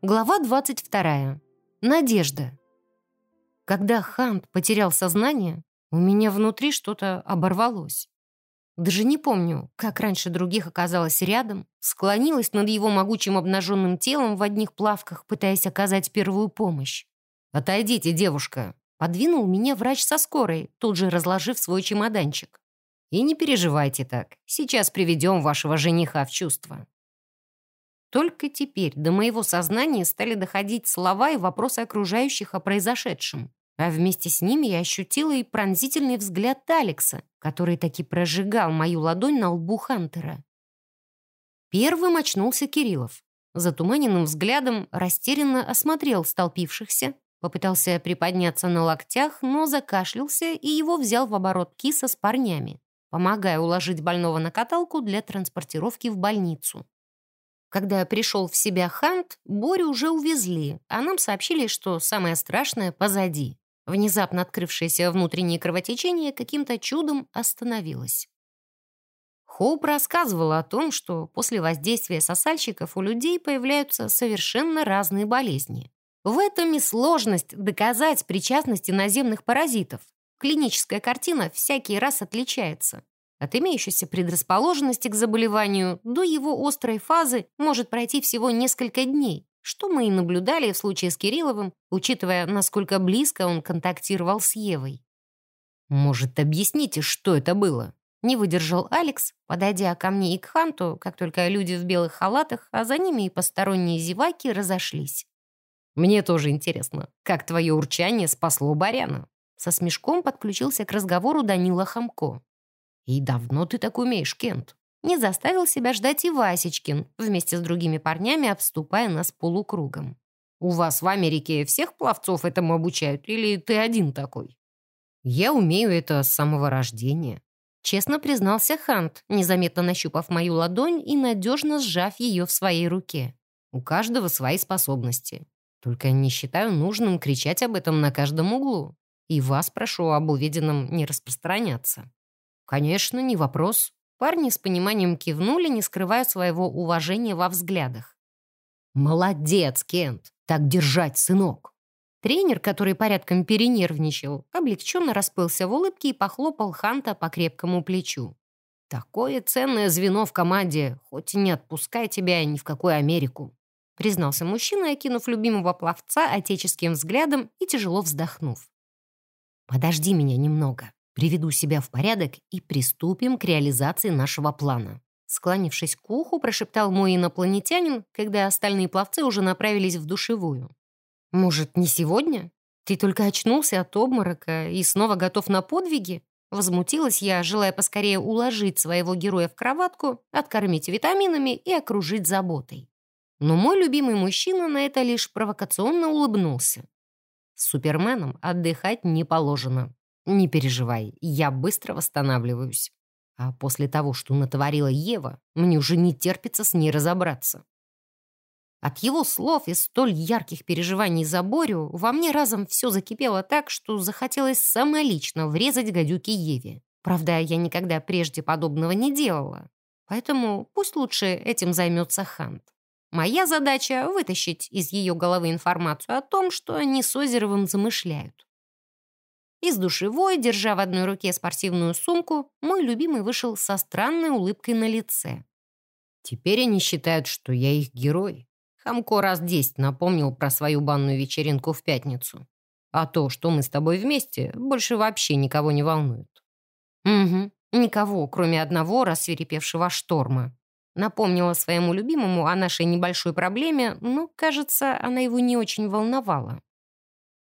Глава 22. Надежда. Когда Хант потерял сознание, у меня внутри что-то оборвалось. Даже не помню, как раньше других оказалась рядом, склонилась над его могучим обнаженным телом в одних плавках, пытаясь оказать первую помощь. «Отойдите, девушка!» Подвинул меня врач со скорой, тут же разложив свой чемоданчик. «И не переживайте так, сейчас приведем вашего жениха в чувство». Только теперь до моего сознания стали доходить слова и вопросы окружающих о произошедшем. А вместе с ними я ощутила и пронзительный взгляд Алекса, который таки прожигал мою ладонь на лбу Хантера. Первым очнулся Кириллов. Затуманенным взглядом растерянно осмотрел столпившихся, попытался приподняться на локтях, но закашлялся и его взял в оборот киса с парнями, помогая уложить больного на каталку для транспортировки в больницу. Когда пришел в себя Хант, Борю уже увезли, а нам сообщили, что самое страшное позади. Внезапно открывшееся внутреннее кровотечение каким-то чудом остановилось. Хоуп рассказывала о том, что после воздействия сосальщиков у людей появляются совершенно разные болезни. В этом и сложность доказать причастность наземных паразитов. Клиническая картина всякий раз отличается. От имеющейся предрасположенности к заболеванию до его острой фазы может пройти всего несколько дней, что мы и наблюдали в случае с Кирилловым, учитывая, насколько близко он контактировал с Евой. «Может, объясните, что это было?» Не выдержал Алекс, подойдя ко мне и к Ханту, как только люди в белых халатах, а за ними и посторонние зеваки разошлись. «Мне тоже интересно, как твое урчание спасло Баряна?» Со смешком подключился к разговору Данила Хамко. «И давно ты так умеешь, Кент?» Не заставил себя ждать и Васечкин, вместе с другими парнями обступая нас полукругом. «У вас в Америке всех пловцов этому обучают, или ты один такой?» «Я умею это с самого рождения», — честно признался Хант, незаметно нащупав мою ладонь и надежно сжав ее в своей руке. «У каждого свои способности. Только не считаю нужным кричать об этом на каждом углу. И вас прошу об увиденном не распространяться». «Конечно, не вопрос». Парни с пониманием кивнули, не скрывая своего уважения во взглядах. «Молодец, Кент! Так держать, сынок!» Тренер, который порядком перенервничал, облегченно расплылся в улыбке и похлопал Ханта по крепкому плечу. «Такое ценное звено в команде, хоть и не отпускай тебя ни в какую Америку», признался мужчина, окинув любимого пловца отеческим взглядом и тяжело вздохнув. «Подожди меня немного приведу себя в порядок и приступим к реализации нашего плана». Склонившись к уху, прошептал мой инопланетянин, когда остальные пловцы уже направились в душевую. «Может, не сегодня? Ты только очнулся от обморока и снова готов на подвиги?» Возмутилась я, желая поскорее уложить своего героя в кроватку, откормить витаминами и окружить заботой. Но мой любимый мужчина на это лишь провокационно улыбнулся. С Суперменом отдыхать не положено. «Не переживай, я быстро восстанавливаюсь. А после того, что натворила Ева, мне уже не терпится с ней разобраться». От его слов и столь ярких переживаний за Борю во мне разом все закипело так, что захотелось самолично врезать гадюки Еве. Правда, я никогда прежде подобного не делала. Поэтому пусть лучше этим займется Хант. Моя задача — вытащить из ее головы информацию о том, что они с Озеровым замышляют. Из душевой, держа в одной руке спортивную сумку, мой любимый вышел со странной улыбкой на лице. «Теперь они считают, что я их герой». Хамко раз десять напомнил про свою банную вечеринку в пятницу. А то, что мы с тобой вместе, больше вообще никого не волнует. Угу, никого, кроме одного рассверепевшего шторма. Напомнила своему любимому о нашей небольшой проблеме, но, кажется, она его не очень волновала.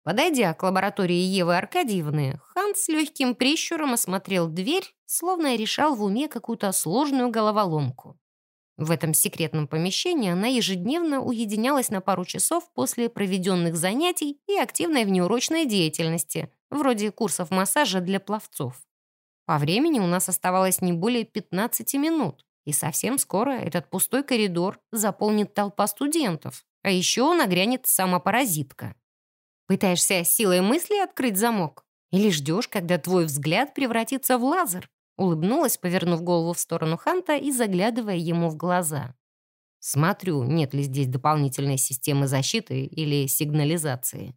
Подойдя к лаборатории Евы Аркадьевны, Хан с легким прищуром осмотрел дверь, словно решал в уме какую-то сложную головоломку. В этом секретном помещении она ежедневно уединялась на пару часов после проведенных занятий и активной внеурочной деятельности, вроде курсов массажа для пловцов. По времени у нас оставалось не более 15 минут, и совсем скоро этот пустой коридор заполнит толпа студентов, а еще нагрянет сама паразитка. Пытаешься силой мысли открыть замок? Или ждешь, когда твой взгляд превратится в лазер?» Улыбнулась, повернув голову в сторону Ханта и заглядывая ему в глаза. Смотрю, нет ли здесь дополнительной системы защиты или сигнализации.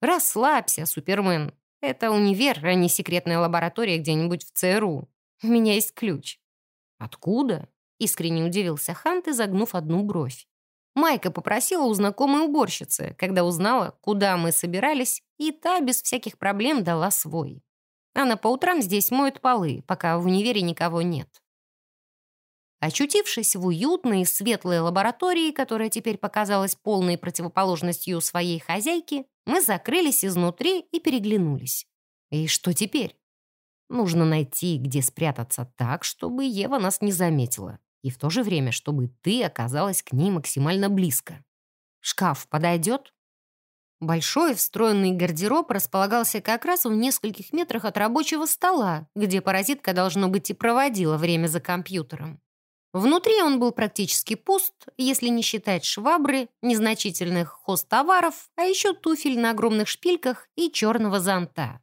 Расслабься, Супермен. Это универ, а не секретная лаборатория где-нибудь в ЦРУ. У меня есть ключ. Откуда? Искренне удивился Хант, изогнув одну бровь. Майка попросила у знакомой уборщицы, когда узнала, куда мы собирались, и та без всяких проблем дала свой. Она по утрам здесь моет полы, пока в универе никого нет. Очутившись в уютной, светлой лаборатории, которая теперь показалась полной противоположностью своей хозяйки, мы закрылись изнутри и переглянулись. И что теперь? Нужно найти, где спрятаться так, чтобы Ева нас не заметила и в то же время, чтобы ты оказалась к ней максимально близко. Шкаф подойдет? Большой встроенный гардероб располагался как раз в нескольких метрах от рабочего стола, где паразитка, должно быть, и проводила время за компьютером. Внутри он был практически пуст, если не считать швабры, незначительных хозтоваров, а еще туфель на огромных шпильках и черного зонта.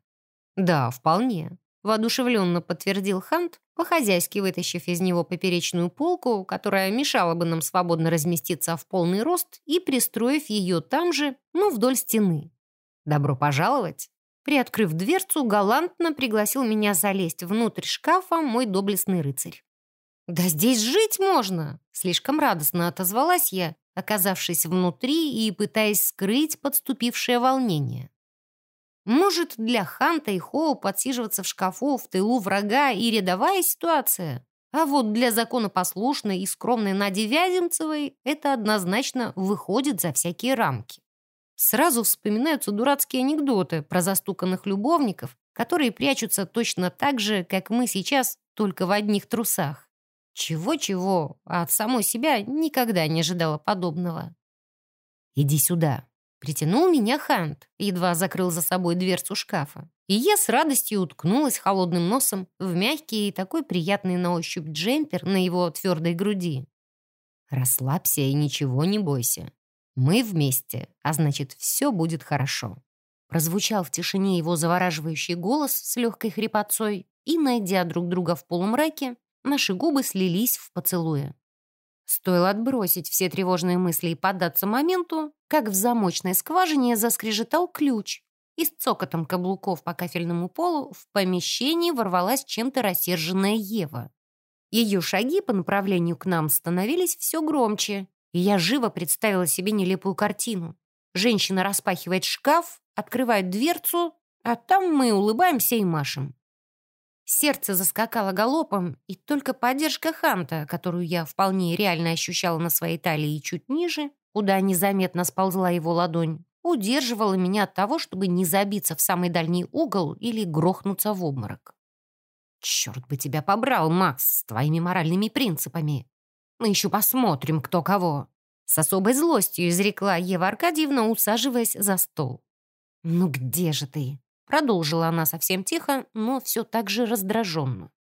Да, вполне воодушевленно подтвердил Хант, по-хозяйски вытащив из него поперечную полку, которая мешала бы нам свободно разместиться в полный рост, и пристроив ее там же, ну, вдоль стены. «Добро пожаловать!» Приоткрыв дверцу, галантно пригласил меня залезть внутрь шкафа мой доблестный рыцарь. «Да здесь жить можно!» Слишком радостно отозвалась я, оказавшись внутри и пытаясь скрыть подступившее волнение. Может, для Ханта и Хоу подсиживаться в шкафу в тылу врага и рядовая ситуация? А вот для законопослушной и скромной Нади Вяземцевой это однозначно выходит за всякие рамки. Сразу вспоминаются дурацкие анекдоты про застуканных любовников, которые прячутся точно так же, как мы сейчас, только в одних трусах. Чего-чего, а от самой себя никогда не ожидала подобного. «Иди сюда», Притянул меня Хант, едва закрыл за собой дверцу шкафа. И я с радостью уткнулась холодным носом в мягкий и такой приятный на ощупь джемпер на его твердой груди. «Расслабься и ничего не бойся. Мы вместе, а значит, все будет хорошо». Прозвучал в тишине его завораживающий голос с легкой хрипотцой, и, найдя друг друга в полумраке, наши губы слились в поцелуе. Стоило отбросить все тревожные мысли и поддаться моменту, как в замочной скважине заскрежетал ключ, и с цокотом каблуков по кафельному полу в помещении ворвалась чем-то рассерженная Ева. Ее шаги по направлению к нам становились все громче, и я живо представила себе нелепую картину. Женщина распахивает шкаф, открывает дверцу, а там мы улыбаемся и машем. Сердце заскакало галопом, и только поддержка Ханта, которую я вполне реально ощущала на своей талии и чуть ниже, куда незаметно сползла его ладонь, удерживала меня от того, чтобы не забиться в самый дальний угол или грохнуться в обморок. «Черт бы тебя побрал, Макс, с твоими моральными принципами! Мы еще посмотрим, кто кого!» С особой злостью изрекла Ева Аркадьевна, усаживаясь за стол. «Ну где же ты? Продолжила она совсем тихо, но все так же раздраженно.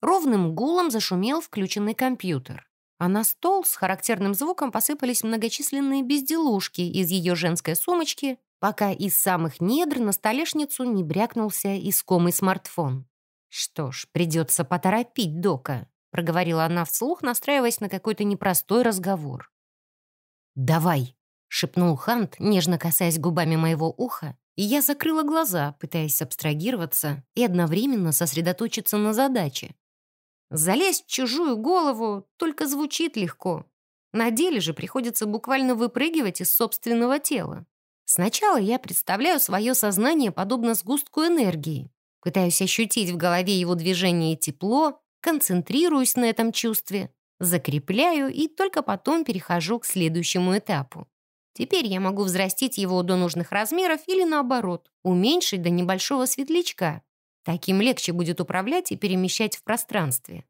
Ровным гулом зашумел включенный компьютер, а на стол с характерным звуком посыпались многочисленные безделушки из ее женской сумочки, пока из самых недр на столешницу не брякнулся искомый смартфон. «Что ж, придется поторопить Дока», — проговорила она вслух, настраиваясь на какой-то непростой разговор. «Давай», — шепнул Хант, нежно касаясь губами моего уха, и я закрыла глаза, пытаясь абстрагироваться и одновременно сосредоточиться на задаче. Залезть в чужую голову только звучит легко. На деле же приходится буквально выпрыгивать из собственного тела. Сначала я представляю свое сознание подобно сгустку энергии, пытаюсь ощутить в голове его движение и тепло, концентрируюсь на этом чувстве, закрепляю и только потом перехожу к следующему этапу. Теперь я могу взрастить его до нужных размеров или наоборот, уменьшить до небольшого светлячка. Таким легче будет управлять и перемещать в пространстве.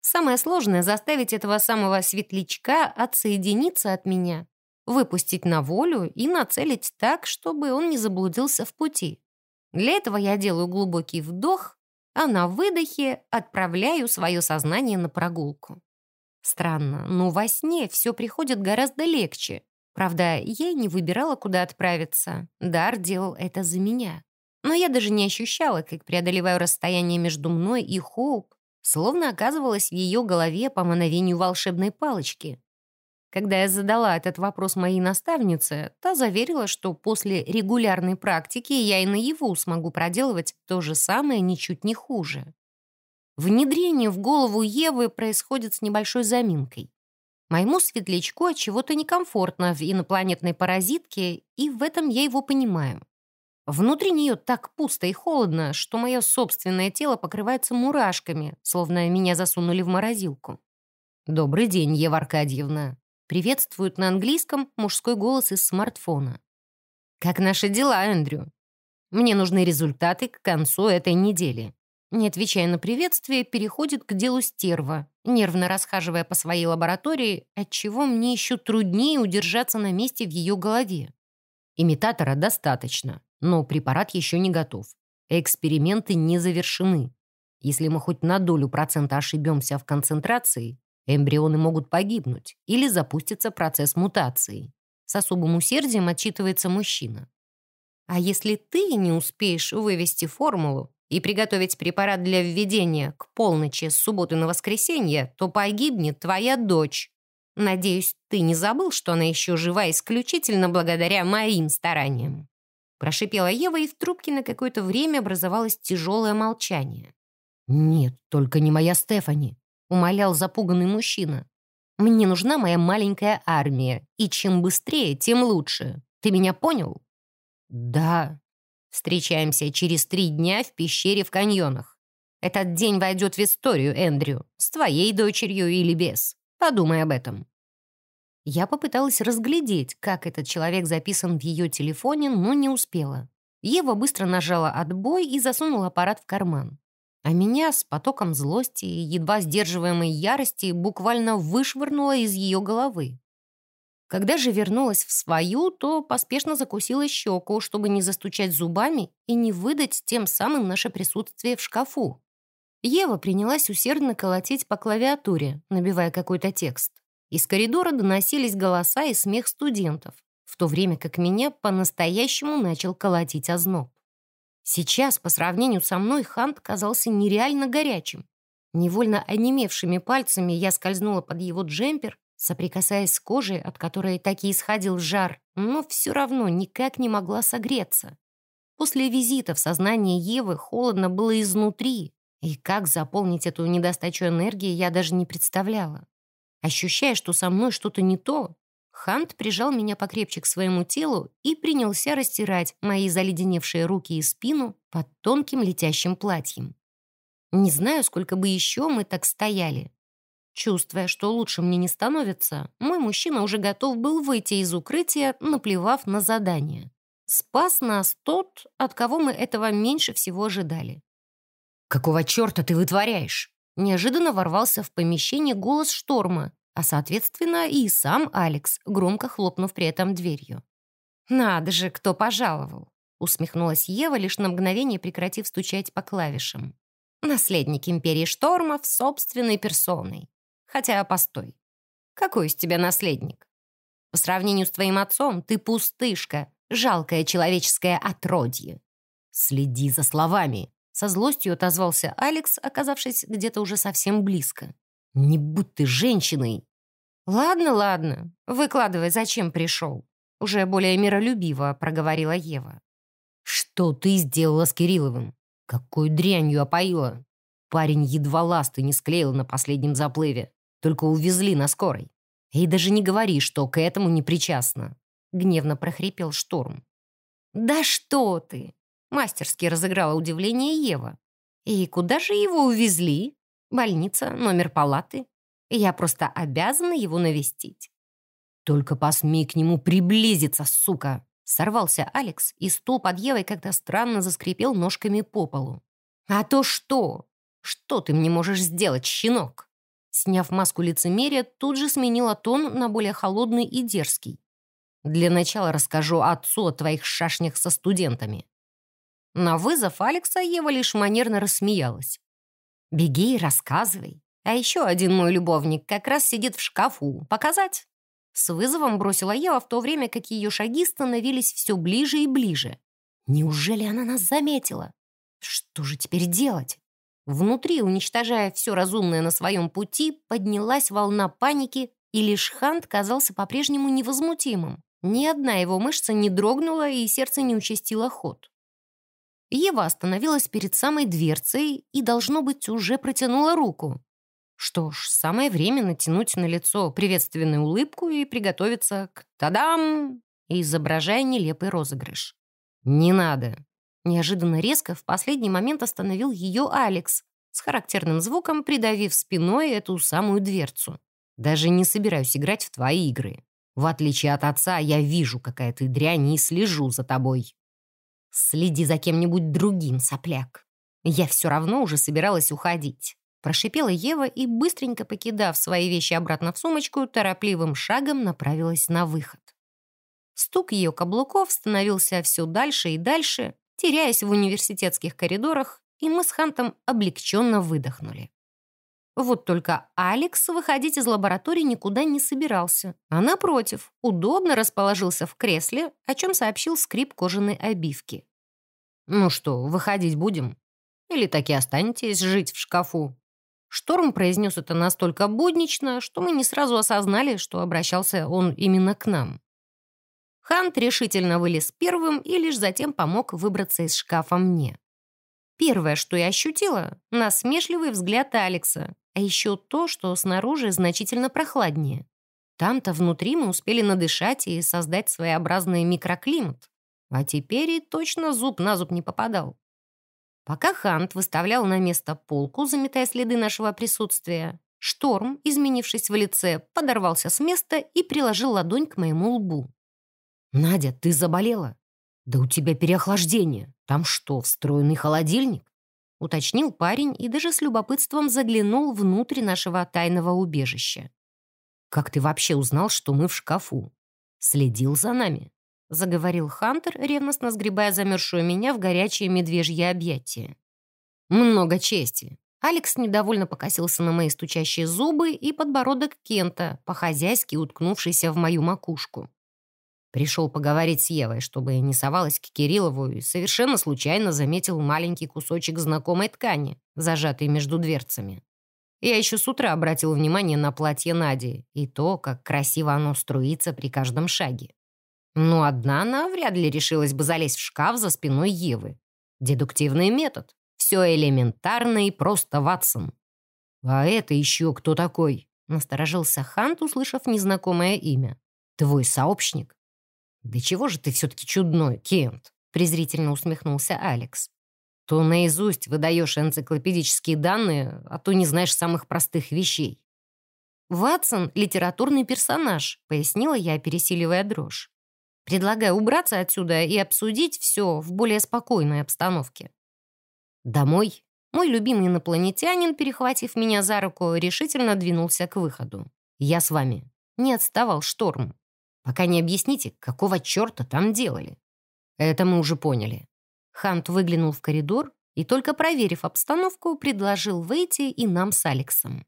Самое сложное — заставить этого самого светлячка отсоединиться от меня, выпустить на волю и нацелить так, чтобы он не заблудился в пути. Для этого я делаю глубокий вдох, а на выдохе отправляю свое сознание на прогулку. Странно, но во сне все приходит гораздо легче. Правда, я не выбирала, куда отправиться. Дар делал это за меня. Но я даже не ощущала, как преодолеваю расстояние между мной и Хоуп, словно оказывалась в ее голове по мановению волшебной палочки. Когда я задала этот вопрос моей наставнице, та заверила, что после регулярной практики я и наяву смогу проделывать то же самое ничуть не хуже. Внедрение в голову Евы происходит с небольшой заминкой. Моему светлячку от чего-то некомфортно в инопланетной паразитке, и в этом я его понимаю. Внутри нее так пусто и холодно, что мое собственное тело покрывается мурашками, словно меня засунули в морозилку. «Добрый день, Ева Аркадьевна», Приветствует на английском мужской голос из смартфона. «Как наши дела, Эндрю? Мне нужны результаты к концу этой недели». Не отвечая на приветствие, переходит к делу стерва, нервно расхаживая по своей лаборатории, отчего мне еще труднее удержаться на месте в ее голове. Имитатора достаточно, но препарат еще не готов. Эксперименты не завершены. Если мы хоть на долю процента ошибемся в концентрации, Эмбрионы могут погибнуть или запустится процесс мутации. С особым усердием отчитывается мужчина. А если ты не успеешь вывести формулу и приготовить препарат для введения к полночи с субботы на воскресенье, то погибнет твоя дочь. Надеюсь, ты не забыл, что она еще жива исключительно благодаря моим стараниям. Прошипела Ева, и в трубке на какое-то время образовалось тяжелое молчание. «Нет, только не моя Стефани», — умолял запуганный мужчина. «Мне нужна моя маленькая армия, и чем быстрее, тем лучше. Ты меня понял?» «Да». «Встречаемся через три дня в пещере в каньонах. Этот день войдет в историю, Эндрю, с твоей дочерью или без. Подумай об этом». Я попыталась разглядеть, как этот человек записан в ее телефоне, но не успела. Ева быстро нажала «отбой» и засунула аппарат в карман а меня с потоком злости и едва сдерживаемой ярости буквально вышвырнуло из ее головы. Когда же вернулась в свою, то поспешно закусила щеку, чтобы не застучать зубами и не выдать тем самым наше присутствие в шкафу. Ева принялась усердно колотить по клавиатуре, набивая какой-то текст. Из коридора доносились голоса и смех студентов, в то время как меня по-настоящему начал колотить озноб. Сейчас, по сравнению со мной, Хант казался нереально горячим. Невольно онемевшими пальцами я скользнула под его джемпер, соприкасаясь с кожей, от которой так и исходил жар, но все равно никак не могла согреться. После визита в сознание Евы холодно было изнутри, и как заполнить эту недостачу энергии я даже не представляла. Ощущая, что со мной что-то не то, Хант прижал меня покрепче к своему телу и принялся растирать мои заледеневшие руки и спину под тонким летящим платьем. Не знаю, сколько бы еще мы так стояли. Чувствуя, что лучше мне не становится, мой мужчина уже готов был выйти из укрытия, наплевав на задание. Спас нас тот, от кого мы этого меньше всего ожидали. «Какого черта ты вытворяешь?» Неожиданно ворвался в помещение голос шторма, а, соответственно, и сам Алекс, громко хлопнув при этом дверью. «Надо же, кто пожаловал!» усмехнулась Ева, лишь на мгновение прекратив стучать по клавишам. «Наследник Империи Штормов собственной персоной. Хотя, постой, какой из тебя наследник? По сравнению с твоим отцом ты пустышка, жалкое человеческое отродье. Следи за словами!» Со злостью отозвался Алекс, оказавшись где-то уже совсем близко. «Не будь ты женщиной!» «Ладно, ладно. Выкладывай, зачем пришел?» Уже более миролюбиво проговорила Ева. «Что ты сделала с Кирилловым? Какой дрянью опоила? Парень едва ласты не склеил на последнем заплыве. Только увезли на скорой. И даже не говори, что к этому не причастна». Гневно прохрипел Шторм. «Да что ты!» Мастерски разыграла удивление Ева. «И куда же его увезли? Больница, номер палаты?» Я просто обязана его навестить». «Только посмей к нему приблизиться, сука!» Сорвался Алекс, и стул под Евой как-то странно заскрипел ножками по полу. «А то что? Что ты мне можешь сделать, щенок?» Сняв маску лицемерия, тут же сменила тон на более холодный и дерзкий. «Для начала расскажу отцу о твоих шашнях со студентами». На вызов Алекса Ева лишь манерно рассмеялась. «Беги и рассказывай. А еще один мой любовник как раз сидит в шкафу. Показать?» С вызовом бросила Ева в то время, как ее шаги становились все ближе и ближе. Неужели она нас заметила? Что же теперь делать? Внутри, уничтожая все разумное на своем пути, поднялась волна паники, и лишь Хант казался по-прежнему невозмутимым. Ни одна его мышца не дрогнула, и сердце не участило ход. Ева остановилась перед самой дверцей и, должно быть, уже протянула руку. Что ж, самое время натянуть на лицо приветственную улыбку и приготовиться к «тадам!» изображая нелепый розыгрыш. «Не надо!» Неожиданно резко в последний момент остановил ее Алекс, с характерным звуком придавив спиной эту самую дверцу. «Даже не собираюсь играть в твои игры. В отличие от отца, я вижу, какая ты дрянь, и слежу за тобой. Следи за кем-нибудь другим, сопляк. Я все равно уже собиралась уходить». Прошипела Ева и, быстренько покидав свои вещи обратно в сумочку, торопливым шагом направилась на выход. Стук ее каблуков становился все дальше и дальше, теряясь в университетских коридорах, и мы с Хантом облегченно выдохнули. Вот только Алекс выходить из лаборатории никуда не собирался, а напротив, удобно расположился в кресле, о чем сообщил скрип кожаной обивки. «Ну что, выходить будем? Или таки останетесь жить в шкафу?» Шторм произнес это настолько буднично, что мы не сразу осознали, что обращался он именно к нам. Хант решительно вылез первым и лишь затем помог выбраться из шкафа мне. Первое, что я ощутила — насмешливый взгляд Алекса, а еще то, что снаружи значительно прохладнее. Там-то внутри мы успели надышать и создать своеобразный микроклимат. А теперь и точно зуб на зуб не попадал. Пока Хант выставлял на место полку, заметая следы нашего присутствия, Шторм, изменившись в лице, подорвался с места и приложил ладонь к моему лбу. «Надя, ты заболела? Да у тебя переохлаждение. Там что, встроенный холодильник?» Уточнил парень и даже с любопытством заглянул внутрь нашего тайного убежища. «Как ты вообще узнал, что мы в шкафу? Следил за нами?» — заговорил Хантер, ревностно сгребая замерзшую меня в горячее медвежье объятие. «Много чести». Алекс недовольно покосился на мои стучащие зубы и подбородок Кента, по-хозяйски уткнувшийся в мою макушку. Пришел поговорить с Евой, чтобы не совалась к Кириллову, и совершенно случайно заметил маленький кусочек знакомой ткани, зажатый между дверцами. Я еще с утра обратил внимание на платье Нади и то, как красиво оно струится при каждом шаге. Но одна она вряд ли решилась бы залезть в шкаф за спиной Евы. Дедуктивный метод. Все элементарно и просто, Ватсон. «А это еще кто такой?» Насторожился Хант, услышав незнакомое имя. «Твой сообщник?» «Да чего же ты все-таки чудной, Кент?» презрительно усмехнулся Алекс. «То наизусть выдаешь энциклопедические данные, а то не знаешь самых простых вещей». «Ватсон — литературный персонаж», — пояснила я, пересиливая дрожь. Предлагаю убраться отсюда и обсудить все в более спокойной обстановке. Домой мой любимый инопланетянин, перехватив меня за руку, решительно двинулся к выходу. Я с вами. Не отставал шторм. Пока не объясните, какого черта там делали. Это мы уже поняли. Хант выглянул в коридор и, только проверив обстановку, предложил выйти и нам с Алексом.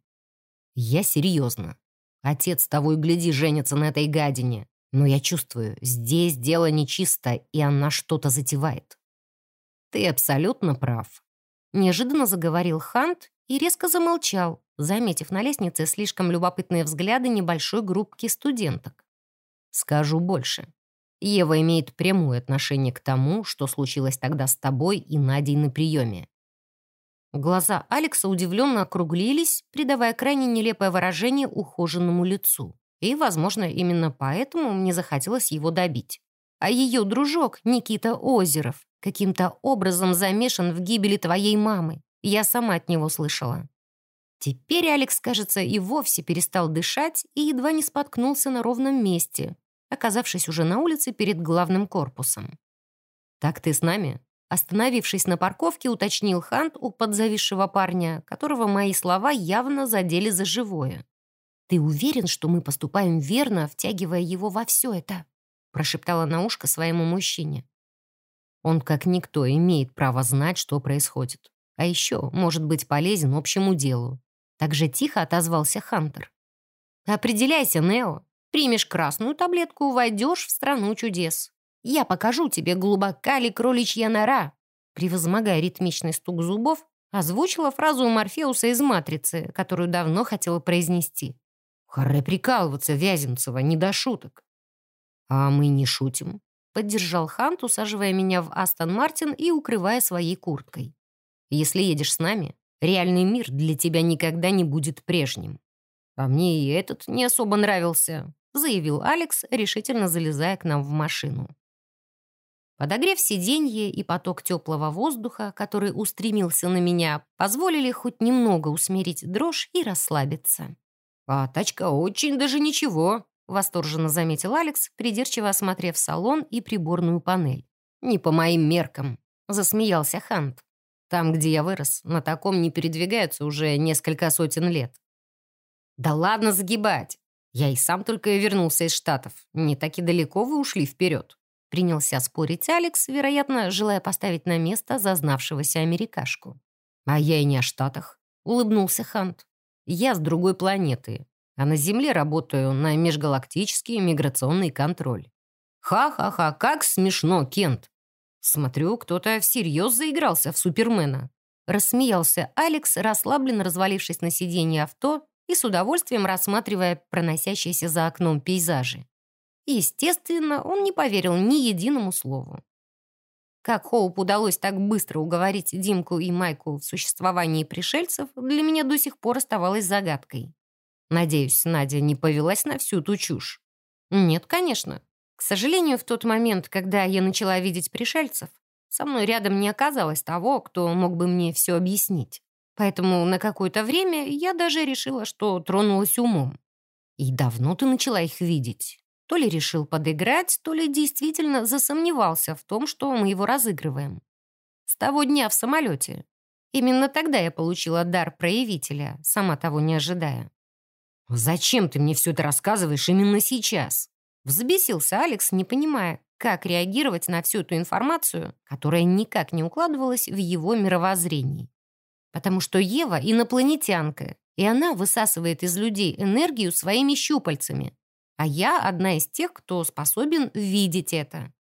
Я серьезно. Отец того и гляди женится на этой гадине. Но я чувствую, здесь дело нечисто, и она что-то затевает. Ты абсолютно прав. Неожиданно заговорил Хант и резко замолчал, заметив на лестнице слишком любопытные взгляды небольшой группки студенток. Скажу больше. Ева имеет прямое отношение к тому, что случилось тогда с тобой и Надей на приеме. Глаза Алекса удивленно округлились, придавая крайне нелепое выражение ухоженному лицу. И, возможно, именно поэтому мне захотелось его добить. А ее дружок, Никита Озеров, каким-то образом замешан в гибели твоей мамы. Я сама от него слышала. Теперь Алекс, кажется, и вовсе перестал дышать и едва не споткнулся на ровном месте, оказавшись уже на улице перед главным корпусом. «Так ты с нами?» Остановившись на парковке, уточнил Хант у подзависшего парня, которого мои слова явно задели за живое. «Ты уверен, что мы поступаем верно, втягивая его во все это?» прошептала на ушко своему мужчине. Он, как никто, имеет право знать, что происходит. А еще может быть полезен общему делу. Так же тихо отозвался Хантер. «Определяйся, Нео. Примешь красную таблетку, войдешь в страну чудес. Я покажу тебе, глубока ли кроличья нора». Превозмогая ритмичный стук зубов, озвучила фразу Морфеуса из «Матрицы», которую давно хотела произнести. Харе прикалываться, Вяземцева, не до шуток. А мы не шутим. Поддержал Хант, усаживая меня в Астон Мартин и укрывая своей курткой. Если едешь с нами, реальный мир для тебя никогда не будет прежним. А мне и этот не особо нравился, заявил Алекс, решительно залезая к нам в машину. Подогрев сиденье и поток теплого воздуха, который устремился на меня, позволили хоть немного усмирить дрожь и расслабиться. «А тачка очень даже ничего», — восторженно заметил Алекс, придирчиво осмотрев салон и приборную панель. «Не по моим меркам», — засмеялся Хант. «Там, где я вырос, на таком не передвигаются уже несколько сотен лет». «Да ладно загибать! Я и сам только вернулся из Штатов. Не так и далеко вы ушли вперед». Принялся спорить Алекс, вероятно, желая поставить на место зазнавшегося америкашку. «А я и не о Штатах», — улыбнулся Хант. Я с другой планеты, а на Земле работаю на межгалактический миграционный контроль. Ха-ха-ха, как смешно, Кент. Смотрю, кто-то всерьез заигрался в Супермена. Рассмеялся Алекс, расслабленно развалившись на сиденье авто и с удовольствием рассматривая проносящиеся за окном пейзажи. Естественно, он не поверил ни единому слову. Как Хоуп удалось так быстро уговорить Димку и Майку в существовании пришельцев, для меня до сих пор оставалось загадкой. Надеюсь, Надя не повелась на всю ту чушь. Нет, конечно. К сожалению, в тот момент, когда я начала видеть пришельцев, со мной рядом не оказалось того, кто мог бы мне все объяснить. Поэтому на какое-то время я даже решила, что тронулась умом. И давно ты начала их видеть? То ли решил подыграть, то ли действительно засомневался в том, что мы его разыгрываем. С того дня в самолете. Именно тогда я получила дар проявителя, сама того не ожидая. «Зачем ты мне все это рассказываешь именно сейчас?» Взбесился Алекс, не понимая, как реагировать на всю эту информацию, которая никак не укладывалась в его мировоззрении. Потому что Ева инопланетянка, и она высасывает из людей энергию своими щупальцами, а я одна из тех, кто способен видеть это».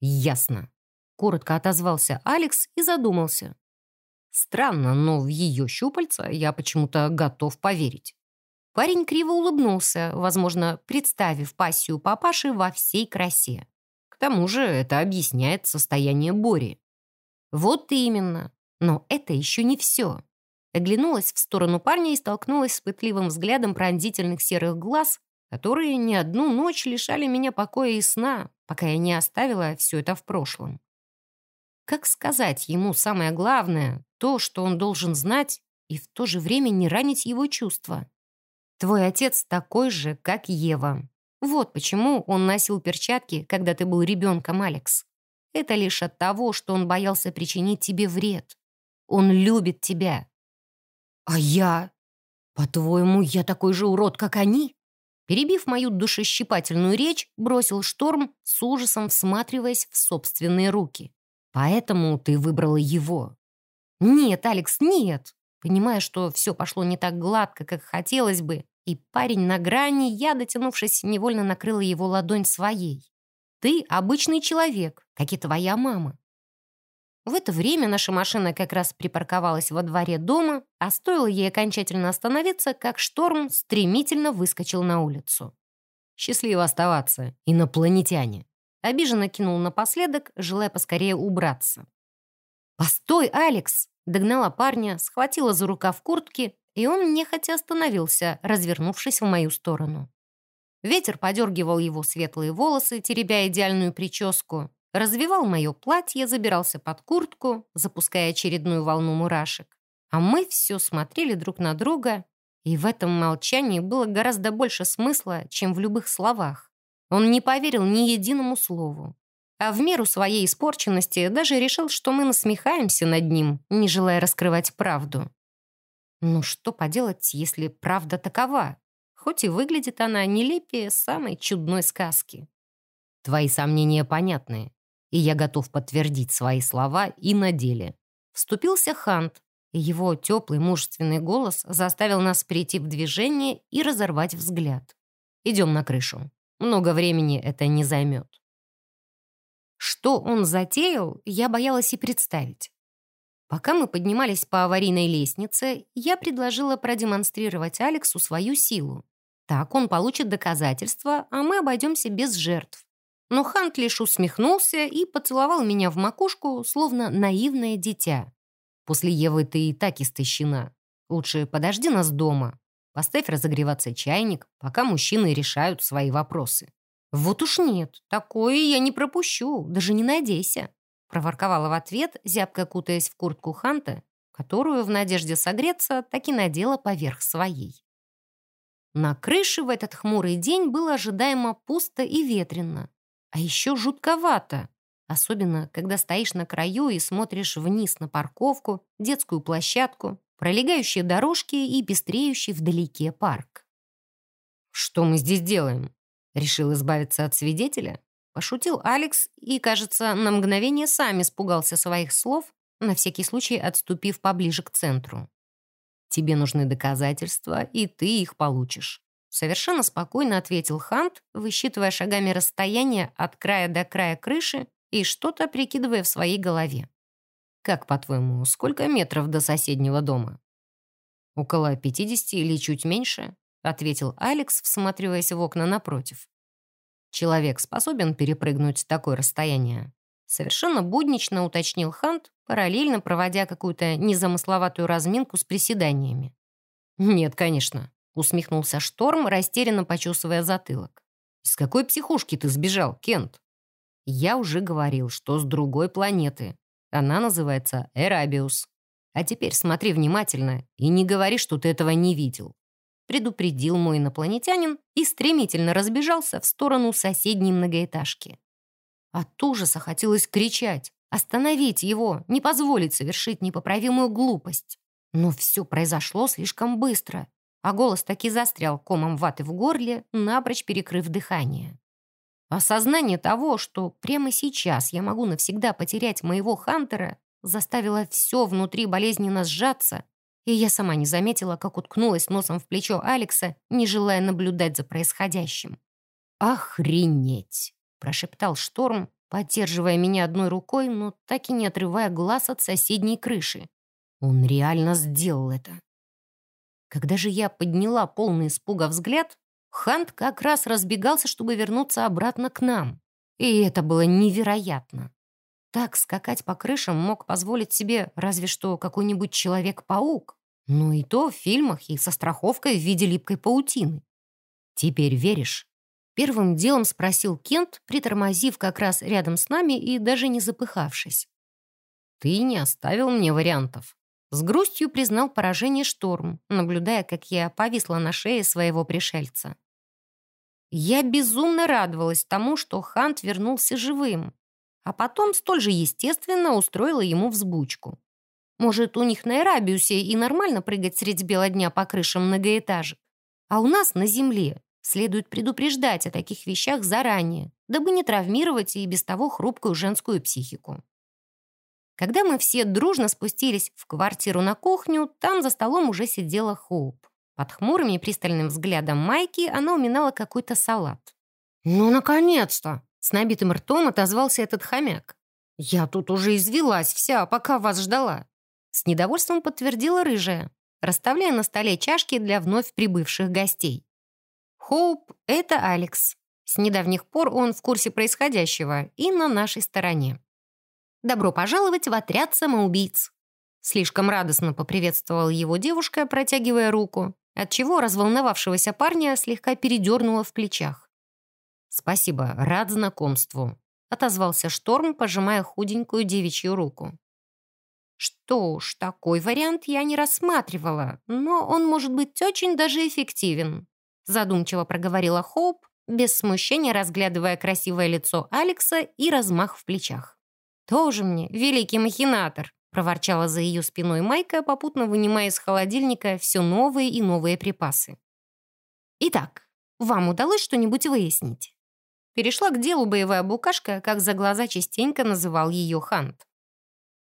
«Ясно», — коротко отозвался Алекс и задумался. «Странно, но в ее щупальца я почему-то готов поверить». Парень криво улыбнулся, возможно, представив пассию папаши во всей красе. К тому же это объясняет состояние Бори. Вот именно. Но это еще не все. Оглянулась в сторону парня и столкнулась с пытливым взглядом пронзительных серых глаз, которые не одну ночь лишали меня покоя и сна, пока я не оставила все это в прошлом. Как сказать ему самое главное, то, что он должен знать, и в то же время не ранить его чувства? Твой отец такой же, как Ева. Вот почему он носил перчатки, когда ты был ребенком, Алекс. Это лишь от того, что он боялся причинить тебе вред. Он любит тебя. А я? По-твоему, я такой же урод, как они? Перебив мою душещипательную речь, бросил шторм, с ужасом всматриваясь в собственные руки. «Поэтому ты выбрала его». «Нет, Алекс, нет!» Понимая, что все пошло не так гладко, как хотелось бы, и парень на грани, я, дотянувшись, невольно накрыла его ладонь своей. «Ты обычный человек, как и твоя мама. В это время наша машина как раз припарковалась во дворе дома, а стоило ей окончательно остановиться, как шторм стремительно выскочил на улицу. «Счастливо оставаться, инопланетяне!» Обиженно кинул напоследок, желая поскорее убраться. «Постой, Алекс!» Догнала парня, схватила за рукав куртки, и он нехотя остановился, развернувшись в мою сторону. Ветер подергивал его светлые волосы, теребя идеальную прическу, развивал мое платье, забирался под куртку, запуская очередную волну мурашек. А мы все смотрели друг на друга, и в этом молчании было гораздо больше смысла, чем в любых словах. Он не поверил ни единому слову. А в меру своей испорченности даже решил, что мы насмехаемся над ним, не желая раскрывать правду. Ну что поделать, если правда такова? Хоть и выглядит она нелепее самой чудной сказки. Твои сомнения понятны и я готов подтвердить свои слова и на деле. Вступился Хант, и его теплый мужественный голос заставил нас прийти в движение и разорвать взгляд. «Идем на крышу. Много времени это не займет». Что он затеял, я боялась и представить. Пока мы поднимались по аварийной лестнице, я предложила продемонстрировать Алексу свою силу. Так он получит доказательства, а мы обойдемся без жертв. Но Хант лишь усмехнулся и поцеловал меня в макушку, словно наивное дитя. После Евы ты и так истощена. Лучше подожди нас дома. Поставь разогреваться чайник, пока мужчины решают свои вопросы. Вот уж нет, такое я не пропущу, даже не надейся. Проворковала в ответ, зябко кутаясь в куртку Ханта, которую в надежде согреться так и надела поверх своей. На крыше в этот хмурый день было ожидаемо пусто и ветрено, а еще жутковато, особенно когда стоишь на краю и смотришь вниз на парковку, детскую площадку, пролегающие дорожки и пестреющий вдалеке парк. «Что мы здесь делаем?» Решил избавиться от свидетеля? Пошутил Алекс и, кажется, на мгновение сам испугался своих слов, на всякий случай отступив поближе к центру. «Тебе нужны доказательства, и ты их получишь», совершенно спокойно ответил Хант, высчитывая шагами расстояние от края до края крыши и что-то прикидывая в своей голове. «Как, по-твоему, сколько метров до соседнего дома?» «Около 50 или чуть меньше», ответил Алекс, всматриваясь в окна напротив. Человек способен перепрыгнуть такое расстояние. Совершенно буднично уточнил Хант, параллельно проводя какую-то незамысловатую разминку с приседаниями. «Нет, конечно», — усмехнулся Шторм, растерянно почесывая затылок. «Из какой психушки ты сбежал, Кент?» «Я уже говорил, что с другой планеты. Она называется Эрабиус. А теперь смотри внимательно и не говори, что ты этого не видел предупредил мой инопланетянин и стремительно разбежался в сторону соседней многоэтажки. От ужаса хотелось кричать, остановить его, не позволить совершить непоправимую глупость. Но все произошло слишком быстро, а голос таки застрял комом ваты в горле, напрочь перекрыв дыхание. Осознание того, что прямо сейчас я могу навсегда потерять моего Хантера, заставило все внутри болезненно сжаться и я сама не заметила, как уткнулась носом в плечо Алекса, не желая наблюдать за происходящим. «Охренеть!» — прошептал Шторм, поддерживая меня одной рукой, но так и не отрывая глаз от соседней крыши. Он реально сделал это. Когда же я подняла полный испуга взгляд, Хант как раз разбегался, чтобы вернуться обратно к нам. И это было невероятно. Так скакать по крышам мог позволить себе разве что какой-нибудь Человек-паук. Ну и то в фильмах и со страховкой в виде липкой паутины. «Теперь веришь?» Первым делом спросил Кент, притормозив как раз рядом с нами и даже не запыхавшись. «Ты не оставил мне вариантов». С грустью признал поражение Шторм, наблюдая, как я повисла на шее своего пришельца. Я безумно радовалась тому, что Хант вернулся живым, а потом столь же естественно устроила ему взбучку. Может, у них на Эрабиусе и нормально прыгать средь бела дня по крышам многоэтажек. А у нас на Земле следует предупреждать о таких вещах заранее, дабы не травмировать и без того хрупкую женскую психику. Когда мы все дружно спустились в квартиру на кухню, там за столом уже сидела Хоуп. Под хмурым и пристальным взглядом Майки она уминала какой-то салат. «Ну, наконец-то!» — с набитым ртом отозвался этот хомяк. «Я тут уже извелась вся, пока вас ждала. С недовольством подтвердила рыжая, расставляя на столе чашки для вновь прибывших гостей. Хоуп — это Алекс. С недавних пор он в курсе происходящего и на нашей стороне. «Добро пожаловать в отряд самоубийц!» Слишком радостно поприветствовала его девушка, протягивая руку, отчего разволновавшегося парня слегка передернуло в плечах. «Спасибо, рад знакомству», — отозвался Шторм, пожимая худенькую девичью руку. Что ж, такой вариант я не рассматривала, но он может быть очень даже эффективен. Задумчиво проговорила Хоуп, без смущения разглядывая красивое лицо Алекса и размах в плечах. «Тоже мне великий махинатор», проворчала за ее спиной Майка, попутно вынимая из холодильника все новые и новые припасы. «Итак, вам удалось что-нибудь выяснить?» Перешла к делу боевая букашка, как за глаза частенько называл ее Хант.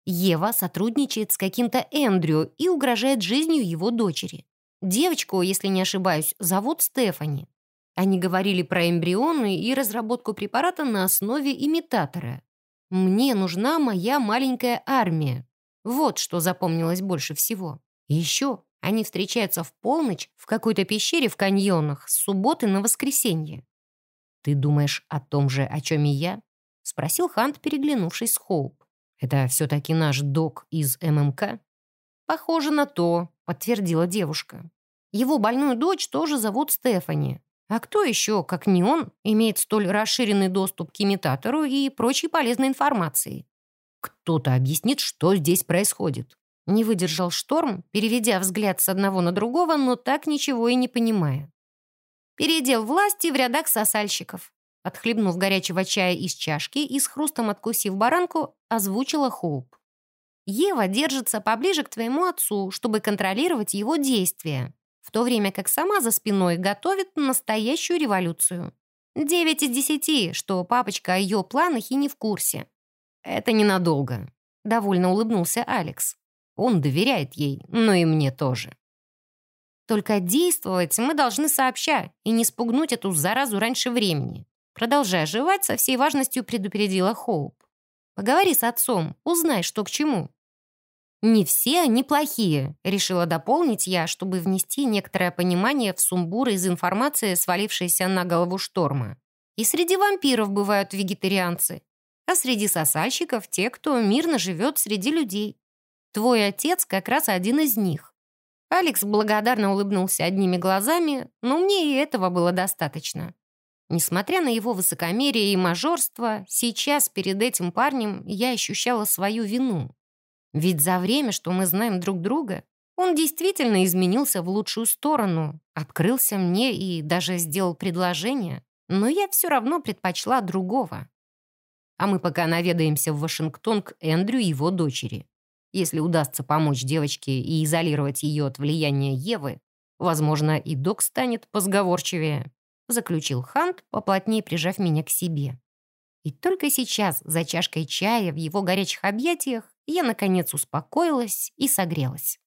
Ева сотрудничает с каким-то Эндрю и угрожает жизнью его дочери. Девочку, если не ошибаюсь, зовут Стефани. Они говорили про эмбрионы и разработку препарата на основе имитатора. «Мне нужна моя маленькая армия». Вот что запомнилось больше всего. Еще Они встречаются в полночь в какой-то пещере в каньонах с субботы на воскресенье. «Ты думаешь о том же, о чем и я?» — спросил Хант, переглянувшись с Хоуп. «Это все-таки наш док из ММК?» «Похоже на то», — подтвердила девушка. «Его больную дочь тоже зовут Стефани. А кто еще, как не он, имеет столь расширенный доступ к имитатору и прочей полезной информации?» «Кто-то объяснит, что здесь происходит», не выдержал шторм, переведя взгляд с одного на другого, но так ничего и не понимая. Передел власти в рядах сосальщиков. Отхлебнув горячего чая из чашки и с хрустом откусив баранку, озвучила Хоуп. Ева держится поближе к твоему отцу, чтобы контролировать его действия, в то время как сама за спиной готовит настоящую революцию. Девять из десяти, что папочка о ее планах и не в курсе. Это ненадолго. Довольно улыбнулся Алекс. Он доверяет ей, но и мне тоже. Только действовать мы должны сообща и не спугнуть эту заразу раньше времени. Продолжая жевать, со всей важностью предупредила Хоуп. Поговори с отцом, узнай, что к чему. «Не все они плохие», — решила дополнить я, чтобы внести некоторое понимание в сумбур из информации, свалившейся на голову шторма. «И среди вампиров бывают вегетарианцы, а среди сосальщиков — те, кто мирно живет среди людей. Твой отец как раз один из них». Алекс благодарно улыбнулся одними глазами, но мне и этого было достаточно. Несмотря на его высокомерие и мажорство, сейчас перед этим парнем я ощущала свою вину. Ведь за время, что мы знаем друг друга, он действительно изменился в лучшую сторону, открылся мне и даже сделал предложение, но я все равно предпочла другого. А мы пока наведаемся в Вашингтон к Эндрю и его дочери. Если удастся помочь девочке и изолировать ее от влияния Евы, возможно, и док станет позговорчивее», заключил Хант, поплотнее прижав меня к себе. И только сейчас, за чашкой чая в его горячих объятиях, я, наконец, успокоилась и согрелась.